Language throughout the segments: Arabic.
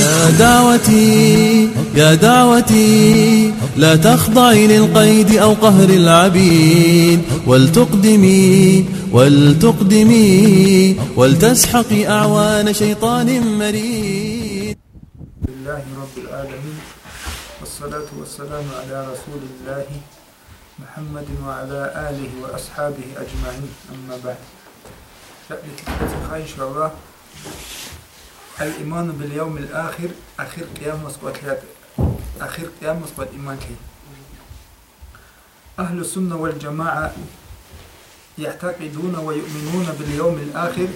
يا دعوتي يا دعوتي لا تخضعي للقيد أو قهر العبيد. ولتقدمي ولتقدمي ولتسحقي أعوان شيطان مريد. لله رب العالمين والصلاة والسلام على رسول الله محمد وعلى آله وأصحابه أجمعين. أما بعد إن شاء الله. الإيمان باليوم الآخر أخير قيام مسقط أخير قيام مسقط إيمان كي أهل السنة والجماعة يعتقدون ويؤمنون باليوم الآخر.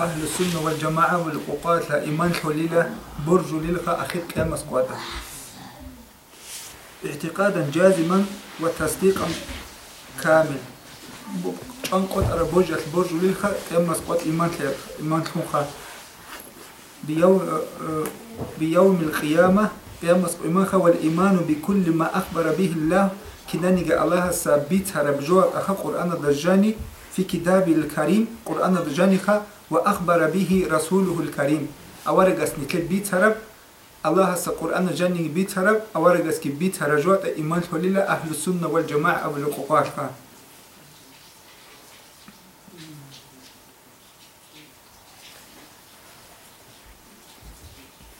أهل السنة والجماعة والقوقات لا إيمان حليلة برج للقى أخير قيام مسقط اعتقادا جازما وتصديقا كامل أنقط على برج البرج للقى قيام مسقط إيمان إيمان حليلة بيوم بيوم القيامة قيام إيمانها والإيمان بكل ما أخبر به الله. كدانيجا الله سابيت هرب جواب أخا قرآن الدجاني في كتاب الكريم قرآن الدجاني وأخبر به رسوله الكريم. أورغس نكل بيت هرب؟ الله سا قرآن الجاني بيت هرب. أورغس كي بيت هرب جواب إيمان هللا أهل السنة والجماعة أو القواش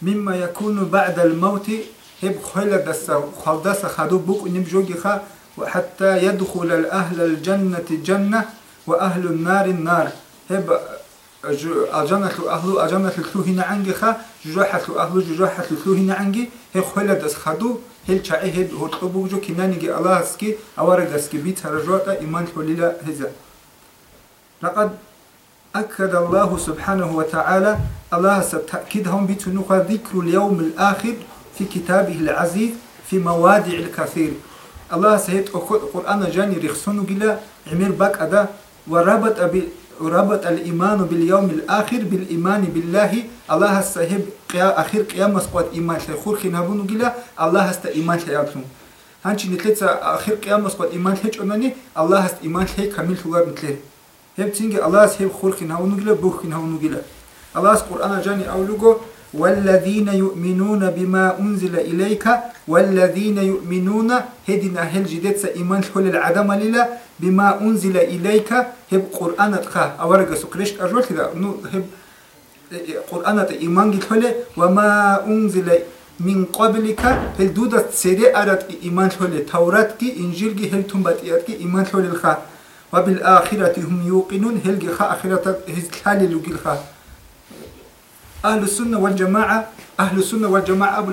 مما يكون بعد الموت هب خيل دس خلدس بوك نبجوجي خا وحتى يدخل الأهل الجنة جنة وأهل النار النار. هب الجنة أهل الجنة عنجي خا جراحة أهل جراحة هنا عنجي. هب خيل دس خدو هل شعي هب هو جو كنانيجي الله سكي أورجسكي بيت هرجوتا إيمان حليلا هذا لقد أكد الله سبحانه وتعالى الله ستأكدهم بتنوخ ذكر اليوم الآخر في كتابه العزيز في موادع الكثير. الله سهيت قرآن جاني رخصنو جلا عمير باك أدا وربط وربط الإيمان باليوم الآخر بالإيمان بالله. الله سهب قيا آخر قيام سقوط إيمان خور خنابونو جلا الله است إيمان شيابتون هانش نتلت آخر قيام سقوط إيمان هيج أمني الله است إيمان هي كامل هو مثله الله سهب خور خنابونو جلا بوخ خنابونو جلا الله قرآن جاني أولوغو والذين يؤمنون بما أنزل إليك والذين يؤمنون هدنا هل جدت إيمان حول العدم لله بما أنزل إليك هب قرآن تخا أورغ سكريش أجول كذا نو هب قرآن إيمان حول وما أنزل من قبلك هل دودة سيدي أرد إيمان حول توراة كي إنجيل كي هل تنبات كي إيمان حول الخا وبالآخرة هم يوقنون. هل خا آخرة هز حال الخا أهل السنة والجماعة أهل السنة والجماعة أبو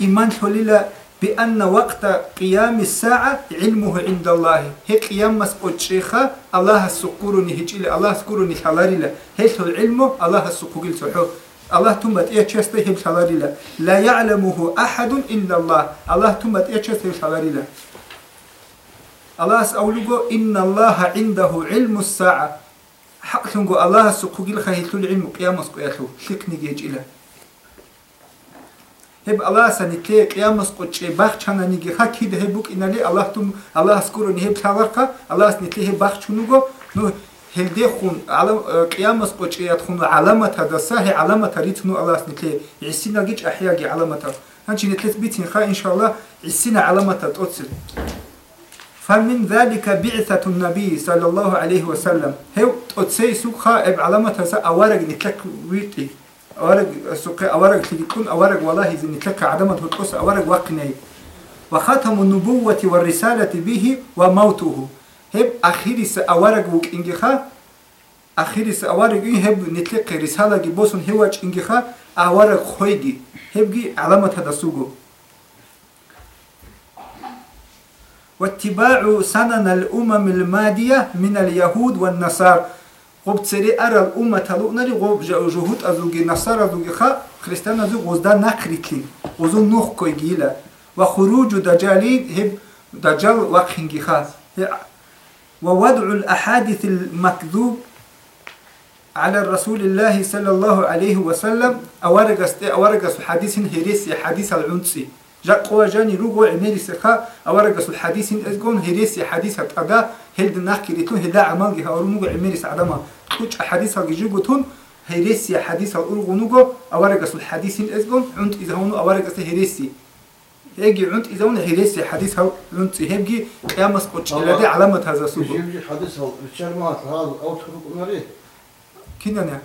إيمان حليلة بأن وقت قيام الساعة علمه عند الله. هي قيام مسقط شيخة الله السكورني هجيل الله السكورني حلالي هي العلم الله السكوكيل سحو. الله تمت إيه تشسته هي حلالي لا يعلمه أحد إلا الله. الله تمت إيه Аллах аулуго инна Аллаха индаху илму саа. Хаклунго Аллах сукугил хахилтул илму киямас куяху. Шикниге чила. Хеб Аллах санитле киямас куче бах чананиге хакиде хебук инали Аллах тум Аллах скуру хеб таварка Аллах снитле хеб бах чунуго ну хелде хун алам э, киямас куче ят хун аламата да сахи аламата ритну Аллах снитле исинагич ахияги аламата. Анчи нитле битин ха иншалла исина аламата тоцил. فمن ذلك بعثة النبي صلى الله عليه وسلم. هو تسي سوخا إب علامة هسا أورق نتلك ويتي أورق سوق أورق تكون أورق والله إذا نتلك عدمة تقص أورق وقني وختم النبوة والرسالة به وموته. هب أخير س أورق وك إنجخا أخير س أورق هب نتلك رسالة جبوسن هواج إنجخا أورق خويدي هبجي علامة هذا واتباع سنن الأمم المادية من اليهود والنصارى. غب تسري أرى الأمة تلونا غب جهود أزوجي نصارى أزوجي خا خريستان أزوج غزدا نكريتلي غزو نوخ كوي جيلا. وخروج دجالين هب دجال وقهنجي خا. ووضع الأحاديث المكذوب على الرسول الله صلى الله عليه وسلم. أورغس أورغس حديث هريس حديث العنسي جاقوا جاني روغو عميري سخا أورغس الحديث إزقون هريسي حديث هتقدا هلد نحكي لتون هدا عمال جها ورموغ عميري سعدما كوش حديث هجيجو تون هيرسي حديث الأرغنوغو أورقس الحديث إزغن عند إذا هونو أورقس هيرسي هيجي عند إذا هونو هيرسي حديث هو عند هيجي قيامس قوتش لدي علامة هذا سوق يجي حديث هو الشرمات هذا أو تخرج ناري. كنا نعم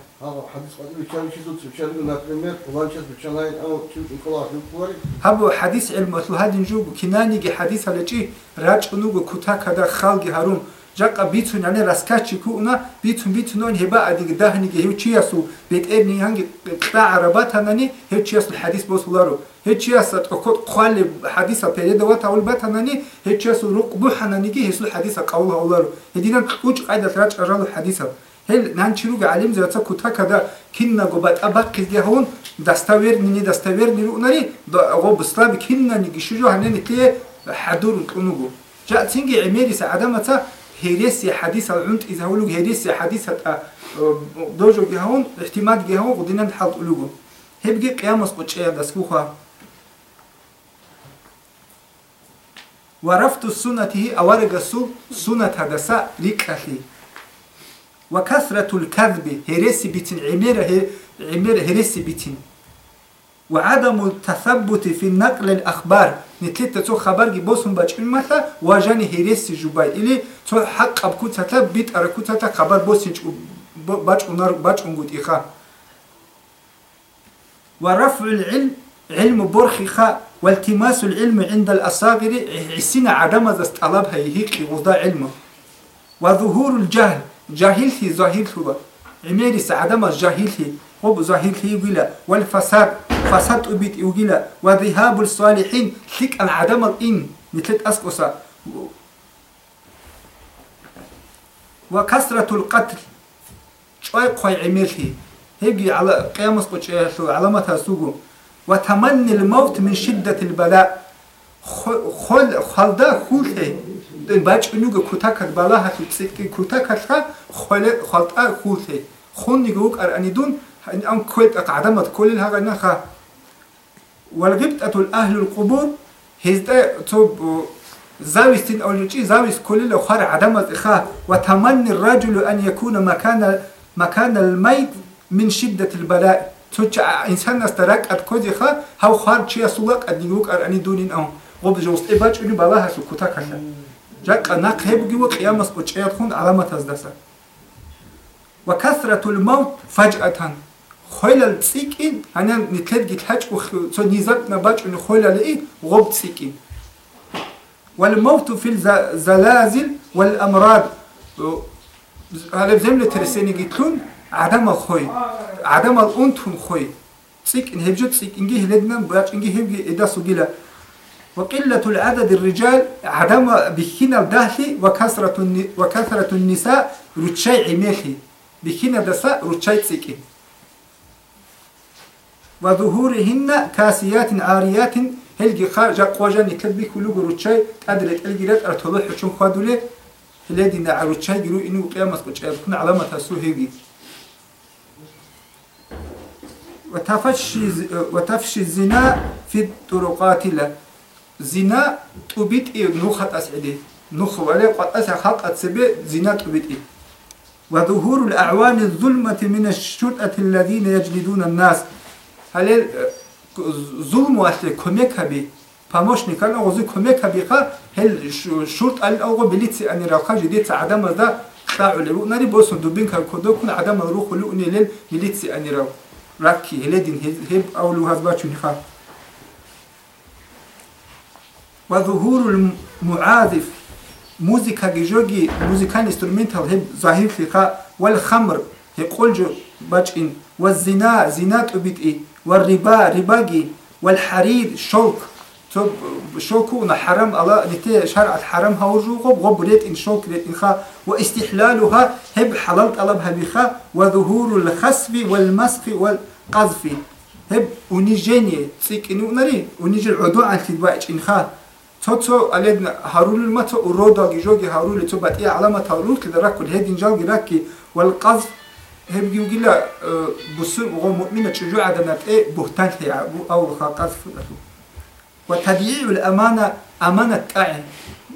ჰაბო ჰადის ილმუ ჰადინ ჯუბ კინანიგი ჰადის ალეჭი რაჭნუგ ქუთაკადა ხალგი ჰარუმ ჯაკა ბიცუნ ანე რასკაჩი კუნა ბიცუნ ბიცუნონ ჰება ადინგ დაჰნიგი ჰევჩიასუ ბეტერნი ჰანგი ტა არაბათანანი ჰევჩიასუ ჰადის ბოსულარო ჰევჩიასა ტოკოთ ხვალე ჰადისა პერიოდვა თავლებათანანი ჰევჩიასუ რუკბუ ჰანანიგი ჰესულ ჰადისა ყაულ ჰაულარო ედინან უჭ ყაიდას რაჭ ყაჟალუ ჰადისა Hep nançiru galimiz yatsa kuta kada kinna gobata bak kizge havun dastaver nini dastaver nini unari go busla bi kinna ni gişucu hanen itiye hadur unugu. Ja tingi emeri sa adamata هيريس حديث العنت إذا هو لوج هيريس حديث دوجو جهون اعتماد جهون قدنا نحط لوجو هبقي قيامس قشيا دسكوها ورفت السنة هي أورج السنة هدسا لكحي وكثرة الكذب هيريسي بيتين عميرة عميرة هيريسي بيتين. وعدم التثبت في نقل الأخبار. نتلت تو خبر جي بوسم باش مثلا واجاني هيريسي جوباي. إلي تو حق أبكو تتا بيت أركو تتا خبر بوسين باش أنار باش أنقود إخا. ورفع العلم علم برخخا والتماس العلم عند الأصاغر عسنا عدم ذا طلبها يهيك وضع علمه. وظهور الجهل. جاهلتي ظاهرته عميري سعدم الجاهلتي خب ظاهرتي يقول والفساد فساد أبيت يقول وذهاب الصالحين ثك العدم الإن مثل أسقصا وكسرة القتل. شوي قوي عميرتي. هيجي على قيام قوي علامتها سوقو وتمني الموت من شدة البلاء. خل خلدا خوله باج نوغ كوتاك بالا هاتو تسيكي كوتاك خل خلطا خوله خون نيغوك أرانيدون أن كويت أقعدمت كل الهغا نخا والغبطة الأهل القبور هزدا توب زاويستين أو لجي زاويس كل الأخر عدمت إخا وتمني الرجل أن يكون مكان مكان الميت من شدة البلاء توچ إنسان استرك أتكوزي خا هاو خار چيا سولك أدنيوك أراني دونين أو غوب جوست إباج بالا هسو كوتا كشا جاك ناق هبجي وقيامس قوچيات خون علامة تزدسا وكثرة الموت فجأة خويل تسيكين أنا نتلد جيت هاج وخ نيزات نباج إنه خويل لإيه غوب تسيكين والموت في الزلازل والأمراض. هذا زملة ترسيني جيتلون عدم الخوي. عدم الأنتم خوي. تسيك إن هبجت تسيك إنجي هلدنا باج إنجي هبجي إدا سجلا وقلة العدد الرجال عدم بخنا الدهلي وكثرة وكثرة النساء رتشاي عميخي بخنا دساء رتشاي تسيكين وظهورهن كاسيات عاريات. هلجي خارج قوجا نتلبي كلو رتشاي أدرت الجرات أرتضح شون خادولي. هلادي رتشاي جرو إنه قيامة قتشاي كنا علامة سو هيجي وتفشي وتفشي الزنا في الطرقات لا زنا تبيت إيه نخت أسعدي نخ ولا قد أسع خلق أتسبي زنا تبيت إيه وظهور الأعوان الظلمة من الشرطة الذين يجلدون الناس هل ظلم وأهل كمك بي помощник ан оғози кумек ҳабиқа хел шурт ал оғо билитси ани равқа жидит адам да тауле ру нари боsun дубин кар кодо кун адам ру хулу уни лел билитси ани рав раки хеледин хеб аулу хазба чуни ха وظهور المعازف موسيقى جوجي موسيقى انسترومنتال هب ظاهر فيها والخمر يقول جو باجين والزنا زنا تبيت والربا رباجي والحرير شوك. تو شوكو حرام الله نتي شرع الحرام هورجو غب غب ريت إن شوك ريت إن خا. واستحلالها هب حلال طلبها بخا وظهور الخسف والمسخ والقذف. هب ونيجيني تسيك إنو نري ونيجي العدو عن تدواج إن خا. تو تو الید هارول ما تو روداگی جوگی هارول تو بات ای علامه هارول که در کل هدین جال گراکی والقذف هم يقول لا آه، بصير وهو مؤمنة شجوع عدنات إيه بهتان هي أو خاقات فلتو وتضييع الأمانة أمانة تعين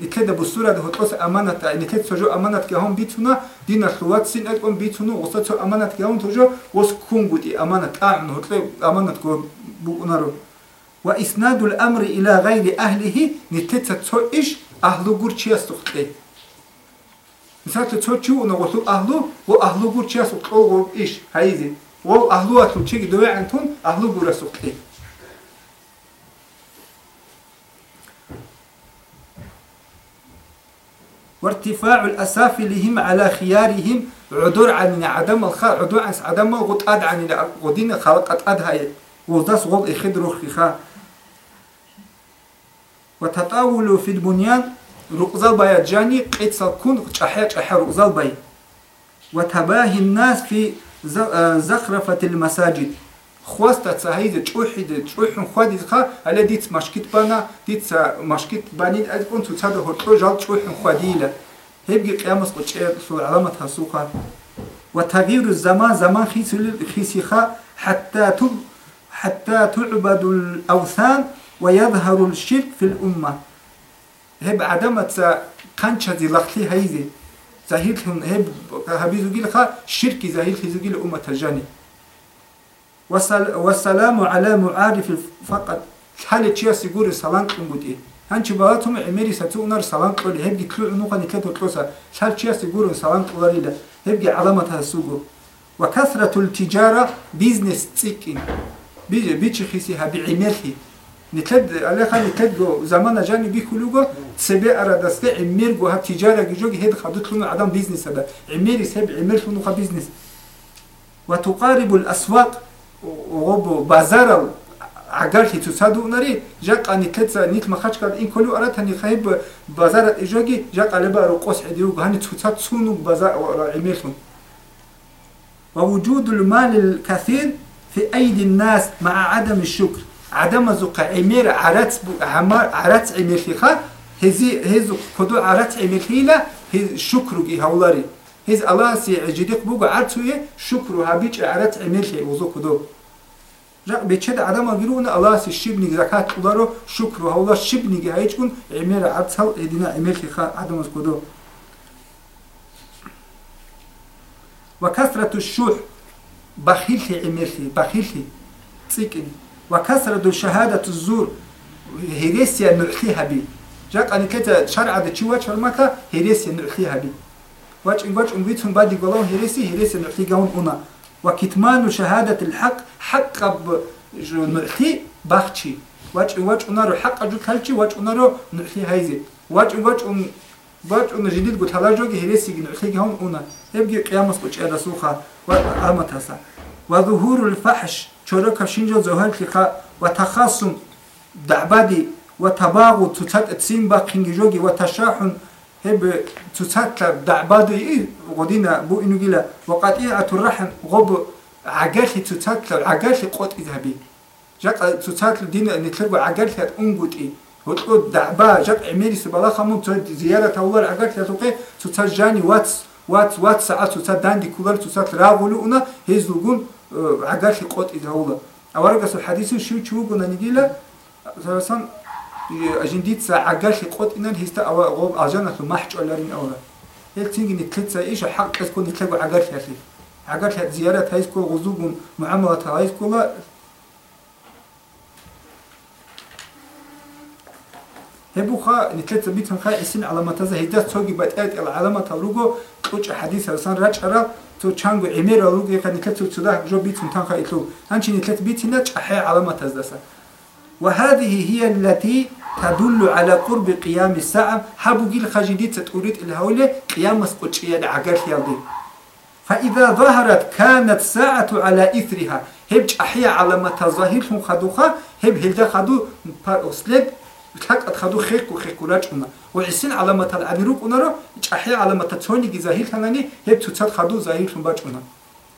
نكيد بصورة ده هتقص أمانة تعين نكيد سجو أمانة كهم بيتونا دين الخوات سين أكون بيتونا وصلت أمانة كهم تجو وس كونغودي أمانة تعين هتلاقي أمانة كو بقنارو وإسناد الأمر إلى غير أهله نتتسا تسوئش أهلو قرشي سوكتي نتتسا تسوئشي ونغوثو أهلو وو أهلو قرشي سوكتو قرش هايزي. وو أهلو أتو تشيك دوي عنتون أهلو قرى سوكتي وارتفاع الأسافلهم على خيارهم عدور عن عدم الخار عدور عن عدم الغطاد عن غدين خلقت أدهاي وزاس غض إخدرو خيخا وتطاول في البنيان رؤزل باي جاني قيت سالكون قحيا قحيا رؤزل باي. وتباهي الناس في آه، زخرفة المساجد. خواست تساهيد تشوحيد تشوحن خوادي خا على ديت مشكيت بانا ديت مشكيت باني أذكون تساعد هرتو جال تشوحن خوادي له هيبقى قيامس قشير سو علامة هسوقها وتغيير الزمان زمان خيس خا حتى تب حتى تعبد الأوثان ويظهر الشرك في الأمة. هب عدم تسا قنشة زي لخلي هايزي زهيل هب هبيزوجي لخا الشرك زهيل هيزوجي لأمة الجاني وسلام على معارف فقط. حالة شيء سيقول السلام قنبودي هنچ بالاتهم عمري ساتو نار سلام قول هب يطلع نوقا نتلت وتلوسا حالة شيء سيقول السلام قولي هب علامة السوق وكثرة التجارة بيزنس تيكين بيجي بيجي خيسي هبي عملي نتد علاقه نتد زمان جاني بيكولوغا سبي ارادست عمير جوها تجارة جوج هيد خدوت لون عدم بيزنس هذا. عمير يسب عمير لون خا بيزنس؟ وتقارب الأسواق وغب بازار عقال في تصادو نري جاك أني كتسا نيت ما خش كده إن كلو أراد هني خيب بازار اجوجي جاك على بارو قص عديو هني تصاد سونو بازار عمير ووجود المال الكثير في أيدي الناس مع عدم الشكر. عدم زق امير عرت عمر عرت اميخيخه هزي هزو خدو عرت اميخيلا شكرغي هولاري هز الله سي جديق بوغ عرتوي شكرو هبيچ عرت اميخي وزو خدو rak beçe de adam agiruna Allah si şibni zakat ularo şükru havla şibni ge hayçkun emir atsal edina emir ki ha adamız kodu ve kasratu şuh bakhilhi emirhi bakhilhi tsikini وكثرة الشهادة الزور هيريسيا نلحيها بي. جاك أنا كتا شرعة تشي واتش فرماكا هيريسيا نلحيها بي. واتش إن واتش أمبيتهم بادي قولون هيريسي هيريسيا نلحي قون أنا وكتمان شهادة الحق حق ب نلحي بخشي. واتش إن واتش أنارو حق أجو كالشي واتش أنارو نلحي هايزي. واتش إن واتش أم بات أنا جديد قلت هلا جوجي هيريسي نلحي قون أنا يبقي قيامس قلت أرسوخا وأمتها وظهور الفحش شركة شنجو زهر كيخا وتخاصم دعبادي وتباغو تتات تسين باقين جوجي وتشاحن هب تساتلا دعبادو إيه غدينا بو إنو جيلا وقطيعة الرحم غب عجالي تساتلا عجالي قوت إذهبي جاك تساتلا دينا نتلقوا عجالي أنقوت إيه وتقول دعبا جاك عميري سبلا خمون زيارة أول عجالي تقول تسات جاني واتس واتس واتس ساعات تسات داندي كولر تسات راغولو أنا هزلقون عجالي قوت إذهولا أورقس الحديث شو شو قلنا نجيلا سرسان أجنديت عقل قط إن هيستا أو غوب أجانا في محج أولارين أولا هل تيجي نتلت إيش حق تكون نتلقوا عقل هذي عقل زيارة هايسكو غزوب معاملة هايسكو لا هبوخا نتلت بيتن خا اسين علامة تزا هيدا توجي بتأت العلامة تلوجو توش حديث رسان رجع تو چانگو امیر لوگو يخا نتلت تو تدا جو بيتن تنخا إتلو هنچي نتلت بيتنا أحيا علامة تزدسا وهذه هي التي تدل على قرب قيام الساعة حبو جيل خجديت تقوليت الهولة قيام مسقوطية عقل يالدي فإذا ظهرت كانت ساعة على إثرها. هبج أحيا ما تظاهر خدوخا هب هلدا خدو أسلب. تحق أتخدو خيق وخيق وراجعنا وعسين على ما تلعنيروك ونرى أحيا على ما تتوني ظاهر ثاني هب تتصاد خدو ظاهر باجعنا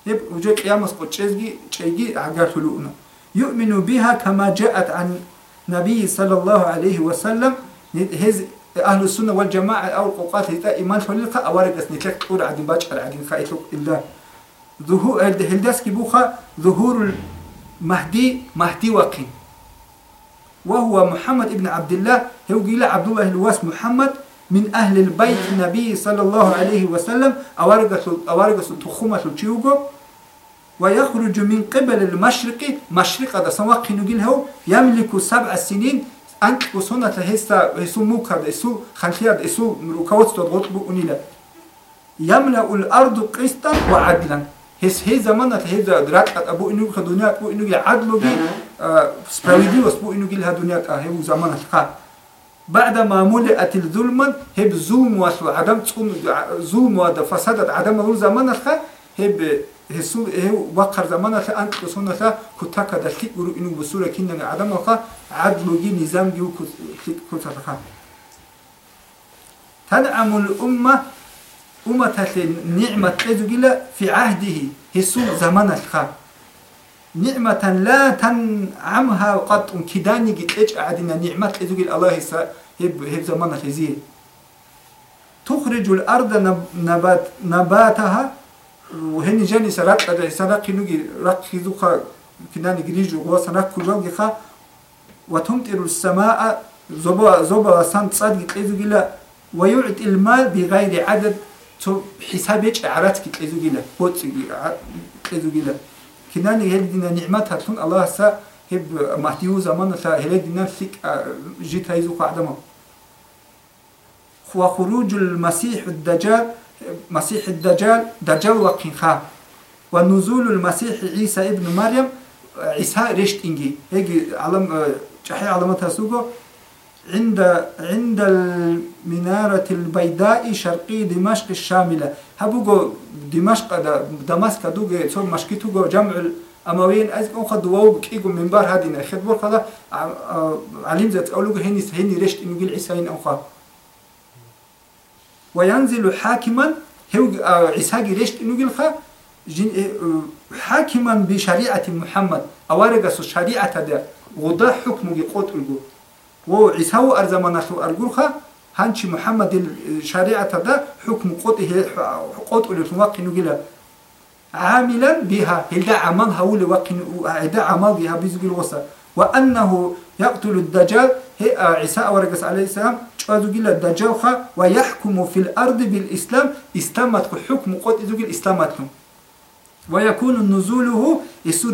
هب وجه قيام مسقوطية جيجي عقل هلونا يؤمن بها كما جاءت عن نبي صلى الله عليه وسلم. هز أهل السنة والجماعة أو القوقات هتا إيمان فللقى أوارق أسنتلك تقول عدين باجر عدين خائتلك إلا. ظهور هلداس كبوخا ظهور المهدي مهدي وقين وهو محمد ابن عبد الله. هو قيل عبد الله الواس محمد من أهل البيت النبي صلى الله عليه وسلم. أوارغس تخومة تشيوغو ويخرج من قبل المشرق. مشرق هذا سواق نقول يملك سبع سنين. أنك وصنة هسا هسو موكا هسو خلفية هسو ركوات تضغط أنيلا يملأ الأرض قسطا وعدلا. هس هي زمان هي درات أبو إنو خدنيا أبو إنو عدل سبراويدي وسبو إنو جل هدنيا هي زمان تقا بعد ما ملئت الظلم هب زوم واسو عدم تقوم زوم واد فسادت عدم أول زمان تقا هب هسو هي وقر زمان أنت كسونا تقا كتاكا دلتي برو إنو بسورة كنا عدم تقا عدل جي نظام جو كتاكا. تنعم الأمة أمة نعمة إزجلا في عهده هسو زمان الخا نعمة لا تنعمها قط كداني قد إيش عدنا نعمة إزجل الله سا هب هب زمان الخزي تخرج الأرض نبات نباتها وهني جاني سرات قد سرق نجي رق خذوخا كداني قريج وسرق كجوج خا وتمطر السماء زبا زبا سان صدق إزجلا ويعطي المال بغير عدد تو حسابي عرات كي جيلا بوت تلزو جيلا كناني هل دينا نعمات هتلون الله سا هب مهديو زمان سا هل دينا فيك جيت هايزو قعدما وخروج المسيح الدجال مسيح الدجال دجال وقين خا ونزول المسيح عيسى ابن مريم عيسى رشت إنجي هيك علم جحي علامتها سوقو عند عند المنارة البيضاء شرقي دمشق الشاملة. هبوغو دمشق دمشق دوغي صور مشكي توغو جمع الأمويين أز أخذ دواو كيغو منبر هادينا. خدبور خدا عليم ذات أولوغو هني هني رشت إنو جيل عيساين أخا وينزل حاكما هو عيساقي رشت إنو جيل خا حاكما بشريعة محمد. أوارغس شريعة دا وضع حكمه قوت الجو و عيسى أرزمانه أرجوخا هانشي محمد الشريعة ده حكم قطه قط لتوقع نجلا عاملا بها هل عمل هول وقن هذا عمل بها بيزق الوسا وأنه يقتل الدجال هي عيسى ورقس عليه السلام شو جل الدجال خا ويحكم في الأرض بالإسلام استمت حكم قط إذا إسلامتهم ويكون نزوله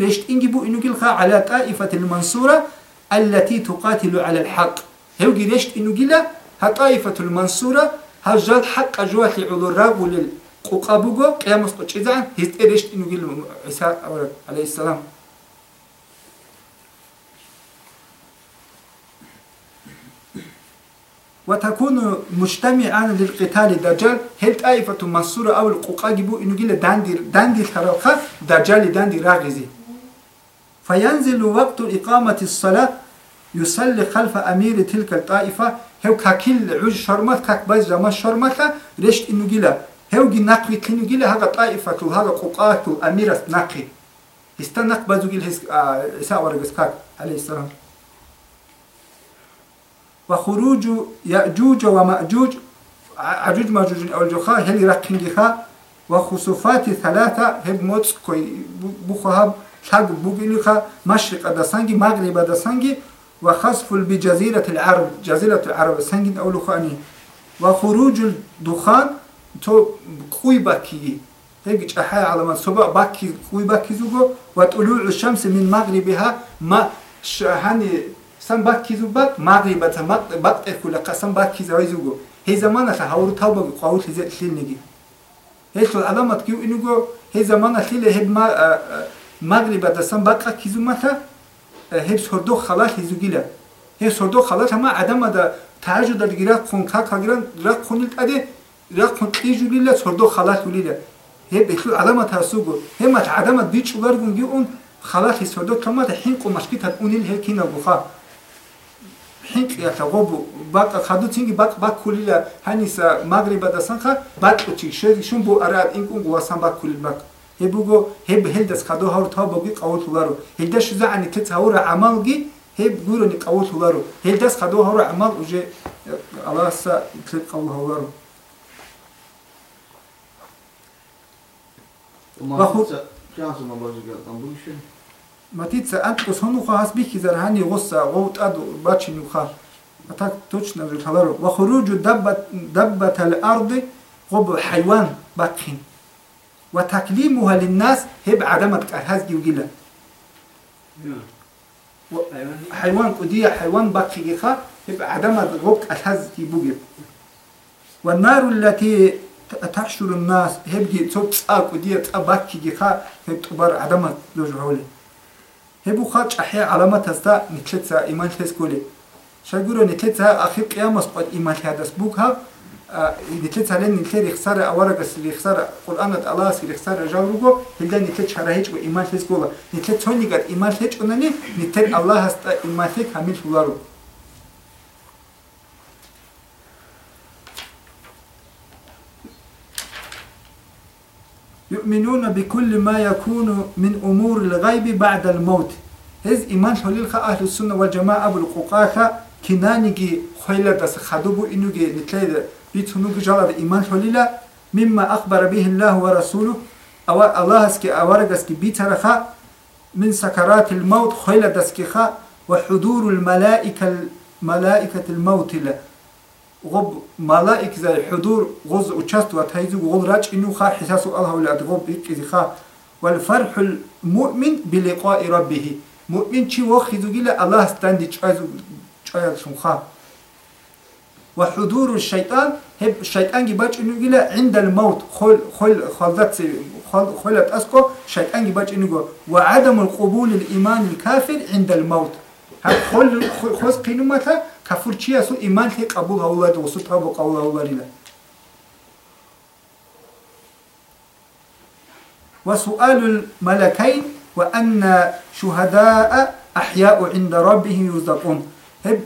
يشت إنجبو إنه على طائفة المنصورة التي تقاتل على الحق. هو جريشت إنه جلا هطائفة المنصورة هجال حق أجوات عضو الراب وللقوقابوغو قيامس قجزان هستيريشت إنه جلا عيسى عليه السلام. وتكون مجتمعا للقتال دجال هل طائفة المنصورة أو القوقاجبو إنه جلا داندي داندي الحرقة دجال داندي راغزي. فينزل وقت إقامة الصلاة يصلي خلف أمير تلك الطائفة. هو كاكل عج شرمت كاك باز جما شرمت رشت إنه جلا هو جي نقوي كنو جلا هذا طائفة هذا قوقات أمير نقي استنق بازو جل هس إساء ورقس كاك عليه السلام. وخروج يأجوج ومأجوج عجوج مأجوج أو الجخاء هل رقين جخاء وخصوفات ثلاثة هب موتس كوي بخوهب شاق بوغينيخا مشرق أدسانجي مغرب أدسانجي وخسف بجزيرة العرب جزيرة العرب سنجين أولو خاني وخروج الدخان تو قوي باكي. هيك أحيا على ما سبع باكي قوي باكي زوجو وطلوع الشمس من مغربها ما هاني سن باكي زوبات مغربة بقت كل قسم باكي زوجو هي زمان هاورو توبة قاول هزت لنجي ҳешл аламат ки инуго ҳе замана хиле ҳеб магриба дасан бақа кизумата ҳеб сордо халаш ҳизугила ҳеб сордо халаш ҳама адамада таъҷуда дигира қонка кагиран ра қонилтаде ра қонтижулила сордо халаш улила ҳеб ҳешл аламат ҳасуго ҳемат адамат бичуларгунги он халаш ҳисордо камата ҳинқу машкитат унил ҳе кинагуха ჰიკიათა გობუ ბაკა ხადუცინგი ბაკ ბაკულილა ჰანისა მაგრიბა და სანხა ბაკუჩი შეგი შუმბუ არა ინკუნგუ ასან ბაკულილ ბაკ. ებუგო ჰებ ჰელდას ხადო ჰაურ თაბოგი ყაუთულარო ჰელდას შუზა ანი თეცაურა ამალგი ჰებ გურონი ყაუთულარო ჰელდას ხადო ჰაურ ამალ უჟე ალასა თლებ ყაუთულარო ვახუ ჯანსმა ბაზიგა ტამბუში هاور عملغي هب غورو ني قوت لارو هلدس خدو هاور عمل وجه الله سا تت قول هاورو وخو شانس ما بوجي قال بوشن ما تيتس انت كسونو خاص بيكي زرهاني غصة غوت ادو باتشي نوخار так точно халару ва хуруджу даббат ал-арди гоб хайван бакин ва таклимуха линнас хеб адамат карҳаз гивгила حيوان قدية حيوان بقي خا يبقى عدم غوك الهز يبوجب والنار التي تحشر الناس هبجي تصب قدية بقي خا هب تبر عدم لجهولي هبو خاطش أحياء علامة تستا نتلتسا إيمان تسكولي شاگورو نتلتسا أخير قيامة سقط إيمان هذا بوكها نتلتسا لين نتلت يخسر أورقس يخسر قرآن الله سير يخسر جاوروغو هلدا نتلت شرهيج وإيمان تسكولا نتلت توني قد إيمان تسكولا أنني نتلت الله هستا إيمان يؤمنون بكل ما يكون من أمور الغيب بعد الموت. هز إيمان حليل أهل السنة والجماعة أبو القوقاخة كنانيجي خيلة دس خدوبو إنوجي نتلاقي بيتونوجي جالد إيمان حليل مما أخبر به الله ورسوله. أو الله اسكي أورغسكي بيترخا من سكرات الموت خيلة دسكيخا وحضور الملائكة ملائكة الموت غب ملائك زي حضور غز وشست وتهيزو غل راج إنه خا حساس الله ولا غب إكذي خا. والفرح المؤمن بلقاء ربه. مؤمن شي وخذ جل الله استندي شايزو شايل شنخا وحضور الشيطان هب الشيطان جباج إنه جل عند الموت. خل خل خلدت خل خلت أسكو الشيطان جباج إنه وعدم القبول الإيمان الكافر عند الموت. خل خل قينو متى كفر چي اسو إيمان هي قبول أولاد وسو تابو قول أولاد وسؤال الملكين وأن شهداء أحياء عند ربهم يرزقون هب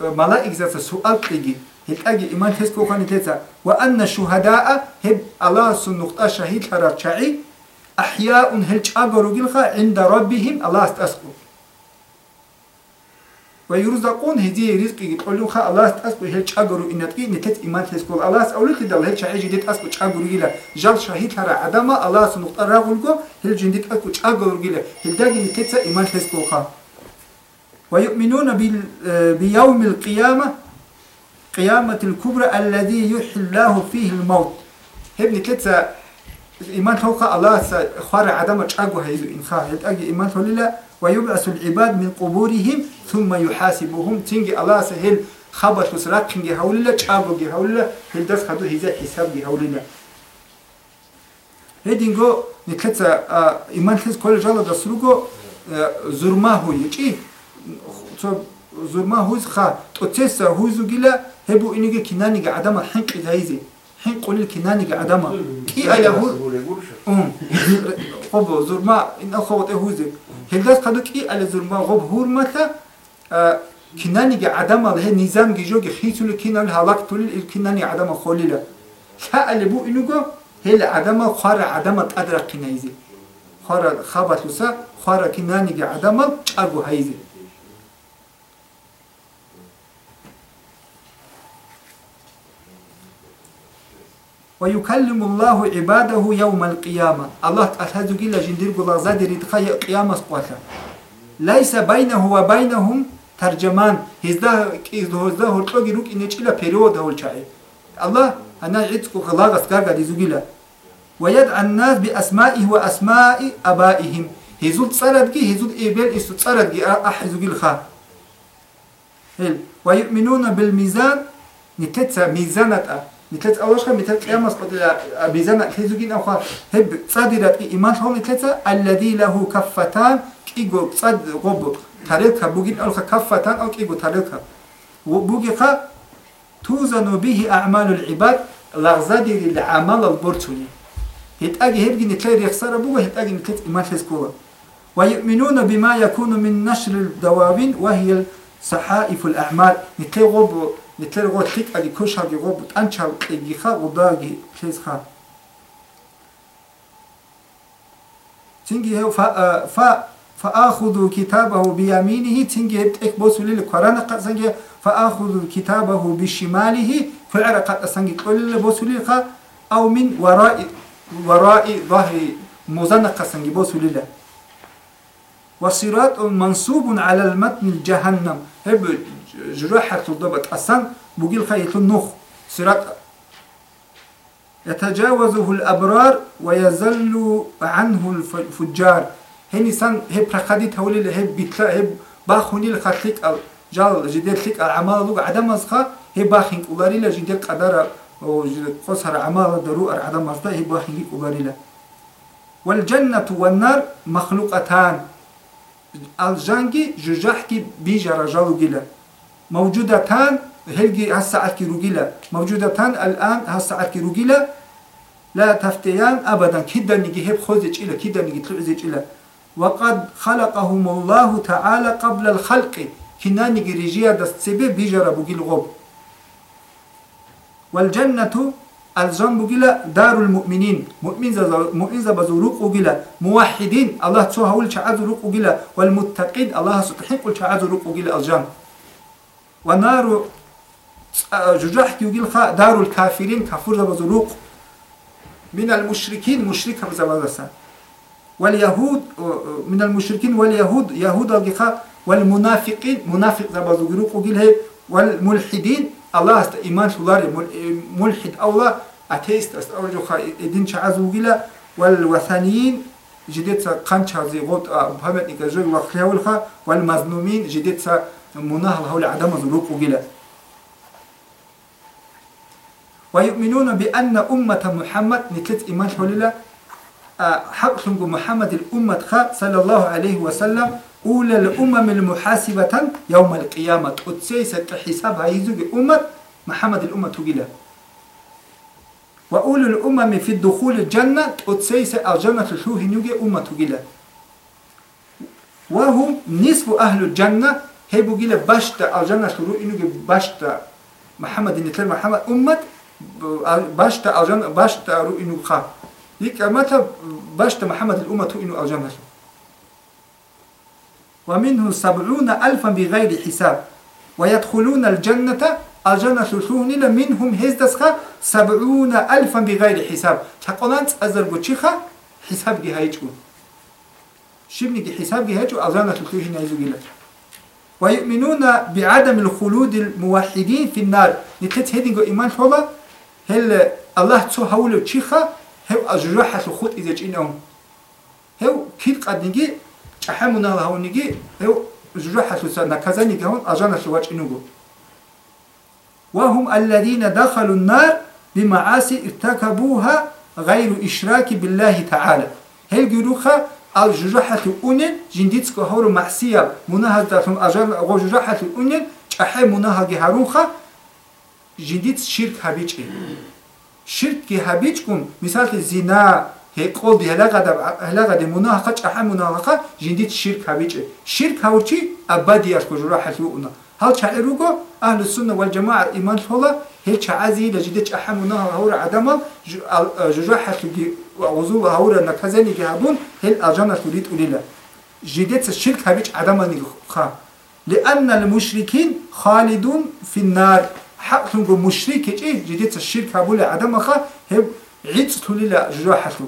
ملائك ذات سؤال تيجي هيك أجي إيمان تسكو خاني تيتا وأن شهداء هب الله سنقطة شهيد هرارشعي أحياء هل تشاغروا عند ربهم الله استسقوا ويرزقون هدي رزقي قولوا خا الله تأسكو هل چاغرو انتقي نتت إيمان تسكو الله اولك دل هل چاجي دي تاسكو چاغرو گيلا جال شهيد هر عدم الله سنقطه راغولغو هل جندي تاسكو چاغرو گيلا هل داغي نتت إيمان تسكو خا. ويؤمنون بيوم القيامة قيامة الكبرى الذي يحيي الله فيه الموت. هب نتت إيمان توخا الله خار عدم چاغو هيزو إن خا. هل داغي إيمان توللا ويبعث العباد من قبورهم ثم يحاسبهم. تنجي الله سهل خبر سرات تنجي هوللا چابو جي هوللا هل دس خدو هيزا حساب جي هوللا هدينغو نكتا إيمان تنس كل جالة دسروغو زرما هو يجي زرما هو خا تتسا هو زوجلا هبو إنيجي كنانيجا عدم حنق إذا حين قول الكنانيجا عدم. كي أيا هو؟ أم خب زرما إن أخوات هوزي هلداس قدو كي على زرما غب هورمتا كناني عدم له نظام جيجو خيتول كنال هلاك تول الكناني عدم خوليلا لا اللي بو إنوغو هل عدم خار عدم قدر كنايزي خار خابت لسا خار كناني عدم أبو هايزي ويكلم الله عباده يوم القيامة. الله أتهز إلا جندير قول زادر إدخاء قيامة سقوطة. ليس بينه وبينهم ترجمان. هزده هزده هرطوغي روك إنه چلا پريود هول چاي. الله أنا عدسكو غلاغ اسكارغا دي زوغيلا ويدعى الناس بأسمائه وأسماء أبائهم. هزود صردقي هزود إبل إسو صردقي. أحزوغي الخا ويؤمنون بالميزان. نتتسا ميزانة نتلت أول شيء مثل قيامة ميزان تيزوجين أخا هب صادرت إيمان هم نتلت الذي له كفتان كيجو صد غب تاريخ بوجين ألخ كفتان أو كيجو تاريخ وبوجي خا توزن به أعمال العباد لغزادي العمل البرتوني هتأجي هبجي نتلاقي يخسر بوجي هتأجي نتلت إيمان فيسكولا ويؤمنون بما يكون من نشر الدواوين وهي صحائف الأعمال نتلاقي غب نتلاقي غب تلك أجي كوش هاجي غب أنشر إجي خا غداجي شيء خا تنجي هو فا فا فآخذ كتابه بيمينه تنجي هبتك بوسولي القرآن قد سنجي فآخذ كتابه بشماله فعر قد سنجي كل بوسولي خا أو من وراء وراء ظهر مزنق سنجي بوسولي له وصراط منصوب على المتن الجهنم هب جراحة الضبط أصلا بقيل خيط النخ صراط يتجاوزه الأبرار ويزل عنه الفجار. هني سان هي برخدي تولي هي بيتلا هي باخوني الخليك جال جديد لك العمال لو عدم أزخا هي باخين أولاري لا جديد قدر قصر عمال درو عدم أزخا هي باخين أولاري لا والجنة والنار مخلوقتان. الجنگي جوجحكي بيجا رجالو جلا موجودتان هلجي هالساعة كي روجيلا موجودتان الآن هالساعة كي روجيلا لا. تفتيان أبدا. كدا نجي هب خوزج إلى كدا نجي تلعزج إلى وقد خلقهم الله تعالى قبل الخلق. كنا نجي رجيا دستسبه بيجرى بوجيل غوب والجنة الجنب جلا دار المؤمنين مؤمن ز مؤمن ز بزروق وجلا موحدين الله تو هول شعذروق وجلا والمتقين الله سبحانه قل شعذروق وجلا الجنب ونار ججح يقول دار الكافرين كفر ز بزروق من المشركين مشرك بزوازسا واليهود من المشركين واليهود يهود الجخا والمنافقين منافق زبازوغروق وقيل والملحدين الله است ایمان شولار ملحد اولا اتیست است أو جو دین چازو وقيل والوثنيين جديد قنچ زي غوت فهمت نيك جو وخيول خا والمظلومين جديد مناهل هول عدم ذروق وقيل ويؤمنون بأن أمة محمد نتلت إيمان حولنا حق محمد الأمة خا صلى الله عليه وسلم أولى الأمم المحاسبة يوم القيامة. ست حساب هايزوج أمة محمد الأمة تقيلة وأولى الأمم في الدخول الجنة ست الجنة شو هنوجي أمة تقيلة وهم نصف أهل الجنة هي بقيلة باشتا الجنة شو إنوجي باشتا. محمد نتلر محمد أمة باشتا الجنة باشتا رو إنو خا. يك متى باشتا محمد الأمة تو إنو الجنة ومنه سبعون ألفا بغير حساب. ويدخلون الجنة الجنة شون منهم هزدسخا سبعون ألفا بغير حساب. تقولان أزرقو تشيخا حساب جي هايجو شبني حساب جي هايجو الجنة شون هايجو جيلت ويؤمنون بعدم الخلود الموحدين في النار. نتلت هيدينغو إيمان حولا هل الله تو هولو تشيخا هو أجروحة الخوت إذا جئنهم هو كيد قد نجي أحمنا الله ونجي هو أجروحة لسانا كذا نجهون أجانا سواج إنوغو وهم الذين دخلوا النار بمعاصي ارتكبوها غير إشراك بالله تعالى. هل جروخا al jujahatu unen jinditsko hawro ma'siya munahaz datum ajan go jujahatu unen chahe munahal ge haruxa jindit shirk habichi shirk ge habichkun misal zina هيقول دي هلاقة دا هلاقة دي مناهقة جحا مناهقة جنديت شرك هبيجي شرك هاوشي أبادي أشكو جراح حلونا هل شعروكو أهل السنة والجماعة إيمان فولا هي شعازي لجديت جحا مناهقة هورا عدما جراح حلوكي وغزول هورا نكازاني جهابون هل أجانا تريد أوليلا جديت الشرك هبيج عدما نخا لأن المشركين خالدون في النار. حقهم مشرك إيه جديت الشرك هبول عدما خا هم عيد تولي جراحته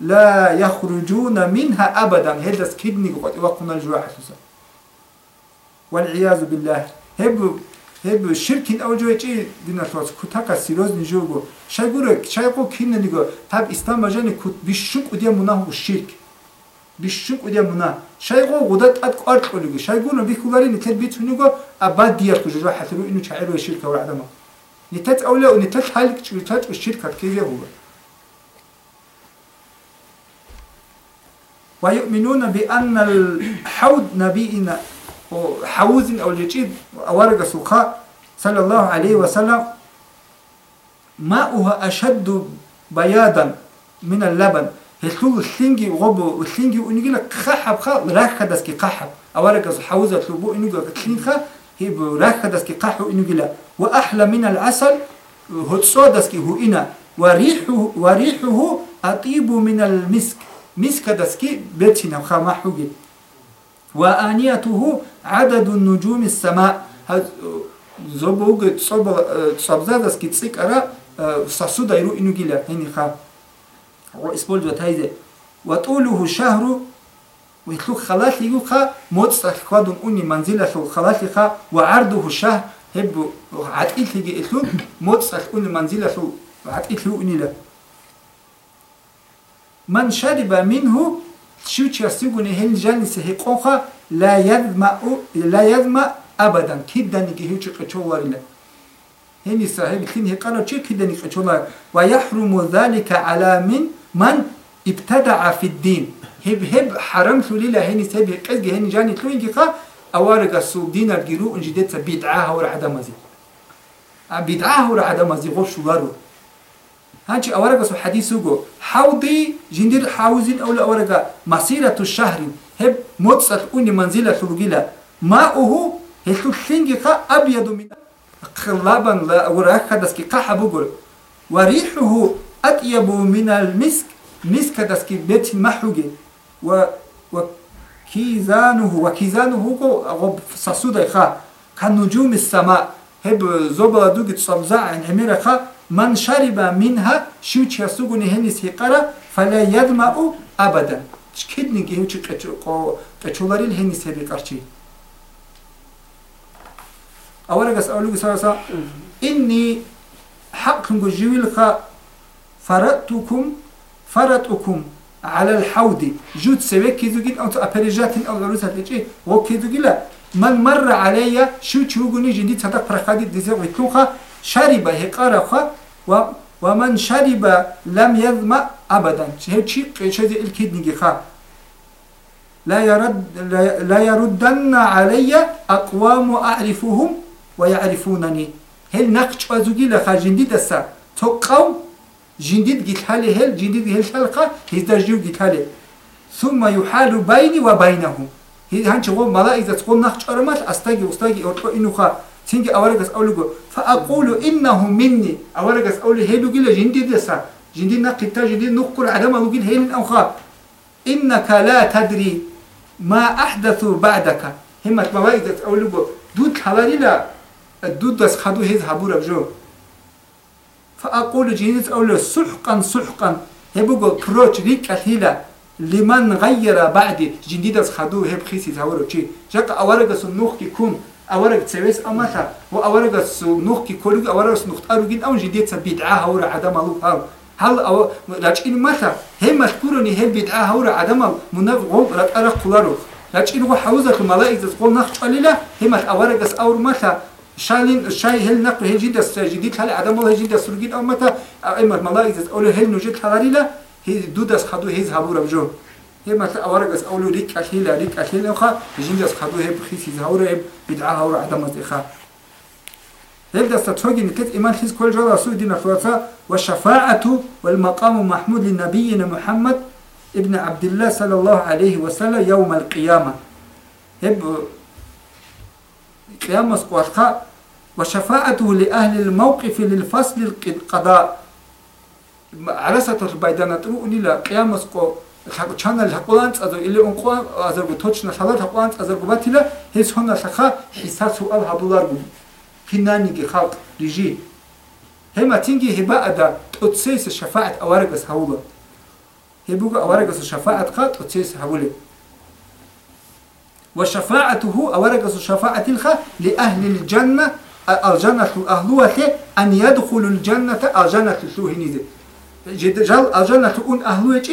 لا يخرجون منها أبدا. هذا كدني قد وقنا الجراحة والعياذ بالله. هب هب الشرك أو جو إيه دينا توس كتاكا سيروز نجوجو شايقول شايقول كنا نيجو تاب إسلام مجاني كت بشك وديا مناه الشرك بشك وديا مناه شايقول غدات أد قارت قولي شايقول بيكولاري نتل بيتونيجو أباد ديار كجراحة رو إنه شعيرو الشرك ولا عدمه نتت أولى ونتت حالك نتت الشرك كيف هو. ويؤمنون بأن الحوض نبينا حوز أو الجيد ورق سوخاء صلى الله عليه وسلم. ماؤها أشد بيادا من اللبن. هلو الثنجي غبو الثنجي ونجيلا خحب خا راكا دسكي قحب أورق حوزة لبو إنجو كتلينخا هي راكا دسكي قحو إنجيلا وأحلى من العسل هتصو دسكي هو إنا. وريحه وريحه أطيب من المسك. مسكدسكي بيتنا خما حوجي وآنيته عدد النجوم السماء. زبوغ صب صبزادسكي تسيك أرا ساسودا يرو إنو جيلا هني خا. وإسبول جو تايزة وطوله شهر ويتلو خلاثي يوخا موت كوادون أني منزلة خلاثي وعرضه شهر هب عتقيل تيجي إتلو موت أني منزلة عتقيل أني له من شرب منه شو تشسيقني هن جانس هيقوخا لا يذمأ لا يذمأ أبدا. كدا نجي هيك قشوار له هني صاحب كين هيقالو شيء كدا نجي قشوار ويحرم ذلك على من من ابتدع في الدين هب هب حرم ليلة هني سبب قزج هني جاني تلوين كيخا أوارق السوق دين الجرو انجدت بدعاه ورا عدم زي بدعاه ورا عدم زي غش وارو هانشي أورقة سو حديث جو حوضي جندير حاوزين أولا أورقة مسيرة الشهر هب متصل أني منزلة ثلقيلة ماؤه هلتو خا أبيض من لا ورقة دسكي قاحة بقول وريحه أطيب من المسك مسك دسكي بيت محوجي و وكيزانه وكيزانه غب ساسودا خا. كنجوم السماء هب زوبا دوغت صمزا عن عميرة خا. من شرب منها شو تشسوغني هنس هقرا فلا يدمع أبدا. كدني جيو تشقو تشولاري الهنس هبي قرشي أورغس أولوغ ساسا إني حق جويل خا فرطكم فرطكم على الحوض. جود سوي كيزو جيت أنت أبريجات أو غروس هتجي وكيزو جيلا من مر علي شو تشوغني جديد صدق فرخادي ديزي ويتوخا شرب هقرا و ومن شرب لم يظمأ أبدا. هيك شيء الكيد نجي خا. لا يرد لا يردن علي أقوام أعرفهم ويعرفونني. هل نقش أزوجي لخا جنديد السا تقو جنديد جيتالي هل جنديد هل شلقة هيدا جو جيتالي ثم يحال بيني وبينهم هي هانش هو ملائكة تقول نقش أرمات أستاجي أستاجي أو إنه خا. تيجي أورجس أولجو فأقول إنه مني أورجس أولي هيدو جيل جندي دسا جندي نقطة جندي نقول عدم أقول هيل أو خا إنك لا تدري ما أحدث بعدك هم مواعيد أولجو دود حلالي لا الدود دس خدو هيز هبورة بجو فأقول جندي أولي سحقا سحقا هبوجو كروتش ريك أثيلا لمن غير بعدي جندي دس خدو هب خيسي تهورو شيء جاك أورجس النوخ يكون أورق تسويس أمتا وأورق سنوخ كي كولوج أورق سنوخ أروجين أو جديد سبيدعة هورا عدم الله. هل هل أو لكن متى هم مذكورني هم بدعة هورا عدم منغو رات أرق كلارو لكن هو حوزة الملائكة تقول نخش قليلة هم أورق أور متى شايلين شاي هل نقل هل جديد جديد هل عدم الله جديد سرقين أو متى أما الملائكة تقول هل نجد حلاليلا هي دودس خدو هيز هابورا بجو هي مثلا أورجس أولو ريك أكيلا ريك أكيلا خا جينجس خدو هي بخيسي زهورة هي بدعة هورة عدم زخا يبدأ ستوجي نكت إيمان حيث كل جرى سوء دين أخواتا والشفاعة والمقام محمود لنبينا محمد ابن عبد الله صلى الله عليه وسلم يوم القيامة. هب قيامة سقواتها وشفاعته لأهل الموقف للفصل القضاء. عرسة البيدانة تقول لا قيامة ҳаку чанал ҳакулан цӀазу или ункъуан азыргу точно шалар ҳакулан цӀазыргу батила ҳес хона шаха ҳиса суал ҳабуларгу хинаники халқ рижи ҳема тинги ҳибаъада тӀуцейси шафаъат аварагас ҳавула ҳебугу аварагасу шафаъатқа тӀуцейси ҳавули وشفاعته أورقص شفاعة الخ لأهل الجنة الجنة أهلوة أن يدخل الجنة الجنة شوهنيزي جد جل الجنة أن أهلوة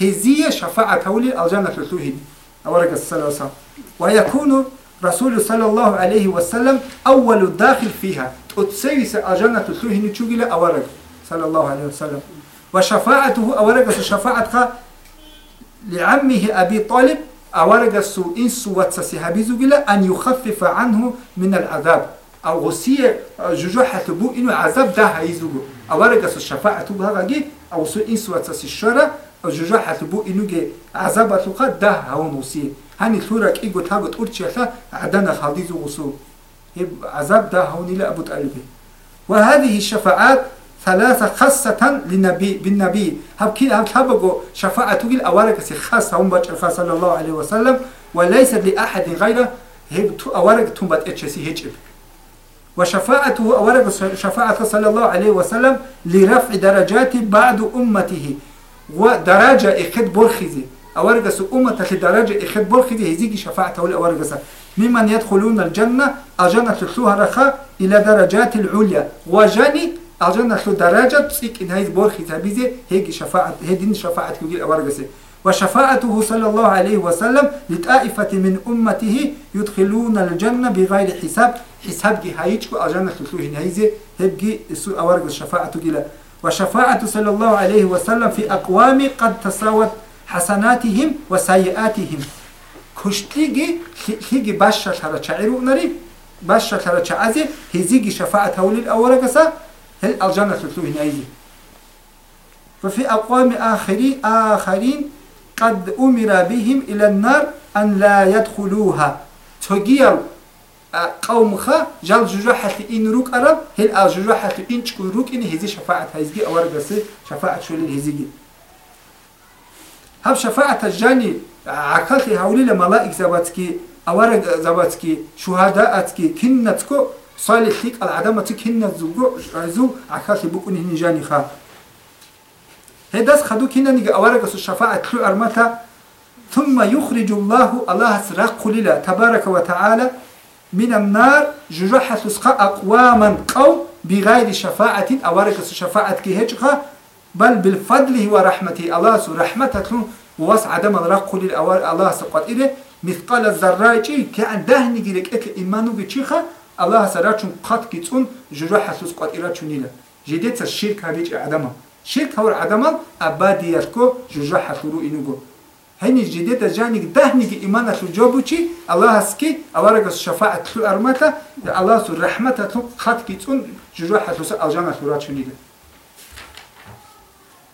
هزية شفاعة تولي الجنة التوهيد أورق السلام ويكون رسول صلى الله عليه وسلم أول الداخل فيها. تسيس الجنة التوهيد تشوغل أورق صلى الله عليه وسلم. وشفاعته أورق شفاعة لعمه أبي طالب. أورق سو إنسو واتسسيها بيزوغلا أن يخفف عنه من العذاب. أو غسية ججوحة بو إنو عذاب ده هيزوغو أورق الشفاعة بها أو سو واتسسي الشرع حتبو إنوجي عذاب تلقى ده هون وسي هني ثورك إيجو تاجو تورتشيخا عدنا خالدي وصو هب عذاب ده هون إلى أبو طالب وهذه الشفاعات ثلاثة خاصة للنبي بالنبي هب كي هب تبغوا شفاعة تقول أورك سي خاصة هم بشر صلى الله عليه وسلم وليس لأحد غيره هب أورك تنبت إتشسي هجب وشفاعته أورك شفاعة صلى الله عليه وسلم لرفع درجات بعد أمته ودرجة إخد برخزي أورجس أمة لدرجة إخد برخي هزيجي شفاعة أول أورجس ممن يدخلون الجنة تلوها رخاء إلى درجات العليا. وجاني الجنة تلو درجة تسيك إن هاي برخي تبيزي هيك شفاعة هيدين شفاعة يقول أورجس وشفاعته صلى الله عليه وسلم لطائفة من أمته يدخلون الجنة بغير حساب. حساب جي هايتشكو الجنة تلوه هايزي هبجي سو أورجس شفاعة جيلا وشفاعة صلى الله عليه وسلم في أقوام قد تساوت حسناتهم وسيئاتهم. كشتيجي هيجي باشا ترى شعرو نري باشا ترى شعزي هيزيجي شفاعة هولي الأورقسا هل الجنة تلوه نايزي. وفي أقوام آخرين آخرين قد أمر بهم إلى النار أن لا يدخلوها. تجيل قومخا جال جوجحة إن روك أرب هل الجوجحة إن تكون روك إن هذه شفاعة هزجي أو رجس شفاعة شول الهزجي هم شفاعة الجاني عقلتي هولي لملائك زباتكي أورج زباتكي شهداءتكي كنتكو صالح ليك العدمة كنت زوجو زو عقلتي بكون هني جاني خا. هداس خدو كنا نيجي أورج الشفاعة تلو أرمتا ثم يخرج الله الله سرق لله تبارك وتعالى من النار جرح تسقى أقواما قوم بغير شفاعة أورك شفاعة كهجها بل بالفضل ورحمته. الله سو رحمته ووس عدم الرق للأور الله سقط إليه مثقال الذرة كأن دهني جلك إك إيمانو بتشيخا الله سراتشون قط كتون جرح تسقط إلى تشونيلا جديت الشرك هذيك عدمه شرك هو عدمه أباديتكو جرح ترو إنوجو هني جديد جاني دهني إيمانة الجوبوشي الله سكي أورج الشفاعة تلو أرمتا الله سو رحمة تلو خط كيتون جروح تلو الجنة تلو شنيدة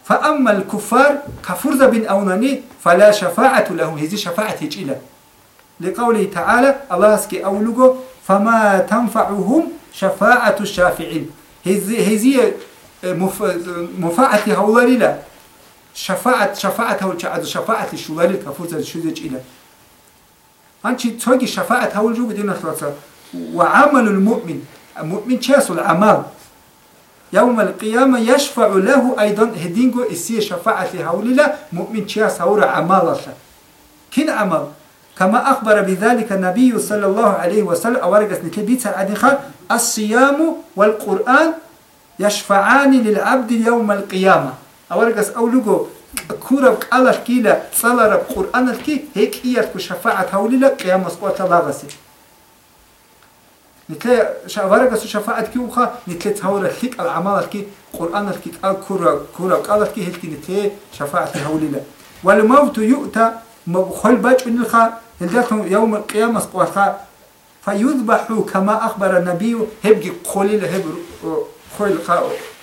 فأما الكفار كفرز بن أوناني فلا شفاعة لهم هذه شفاعة هجيلة لقوله تعالى الله سكي أولوغو فما تنفعهم شفاعة الشافعين هذه مفاعة هولاري لا شفاعة شفاعة هول شعاد شفاعة الشوالي كفوزة شوزج إلى أنت توجي شفاعة هول جو بدينا خلاصة وعمل المؤمن. المؤمن شاس العمل يوم القيامة يشفع له أيضا هدينجو إسي شفاعة هول لا مؤمن شاس هول عمل الله كن عمل؟ كما أخبر بذلك النبي صلى الله عليه وسلم. أورجس نتلبيت العدخان الصيام والقرآن يشفعان للعبد يوم القيامة أورجس أولوجو كورب قالت كيلا صلى قرآن الكي هيك إيات شفاعة هوليلا قيام مسقوط لاغسي نتلا أورجس شفاعة كي وخا نتلا تهول الكيك العمال الكي قرآن الكي قال كورا كورا قالت كي هيك نتلا شفاعة هوليلا. والموت يؤتى مخل باج من الخا هلداتهم يوم القيامة مسقوط فيذبح كما أخبر النبي هبجي قولي هب خويل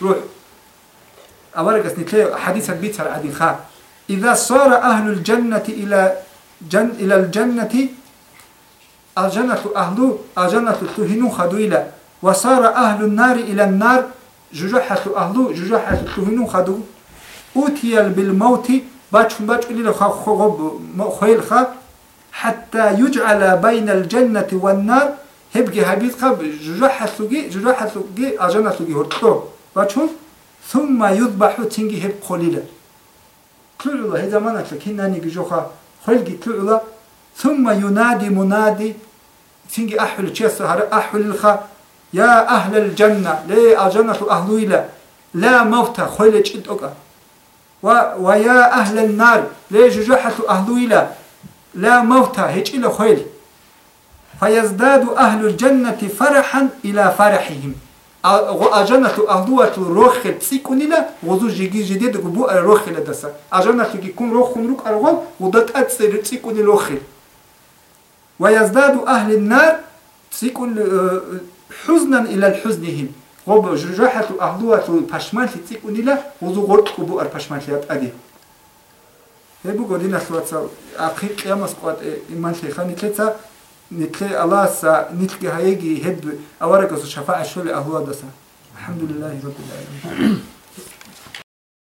روح. أورجس نتلي حديث البيت العدي خا. إذا صار أهل الجنة إلى جن إلى الجنة الجنة أهل الجنة تهنو خدويلا. وصار أهل النار إلى النار ججحة أهل ججحة تهنو خدو. أوتي بالموت باش باش إلى خغب خيل خا. حتى يجعل بين الجنة والنار. هبجي هبيت خب ججحة لجي ججحة لجي الجنة لجي هرتو. باشون ثم يذبح تنجي هب قليلا تلعلا هذا ما نتلك هنا نيجي جوخا خلقي تلعلا ثم ينادي منادي تنجي أحل تشيس أحل الخا يا أهل الجنة ليه الجنة أهلويلا لا موت خيل تشدوكا و ويا أهل النار ليه ججحة أهلويلا لا موت هيك إلى خيل. فيزداد أهل الجنة فرحا إلى فرحهم. أجنة أهدوة روخل تسيكونيلا وزو جيجي جديد بو روخل دسا أجنة يكون روخ روك أرغل ودت أتسر تسيكوني روخل ويزداد أهل النار تسيكون حزنا إلى الحزنهم. غب جرجحة أهدوة البشمان تسيكونيلا وزو غرق بو البشمان تأدي هبو قدينا سواتسا أخير قيامة سقوات إيمان تيخاني تلتا. نتلي الله سا نتلي هايجي هد أورك شفاعة شولي أهوا دسا الحمد لله رب العالمين.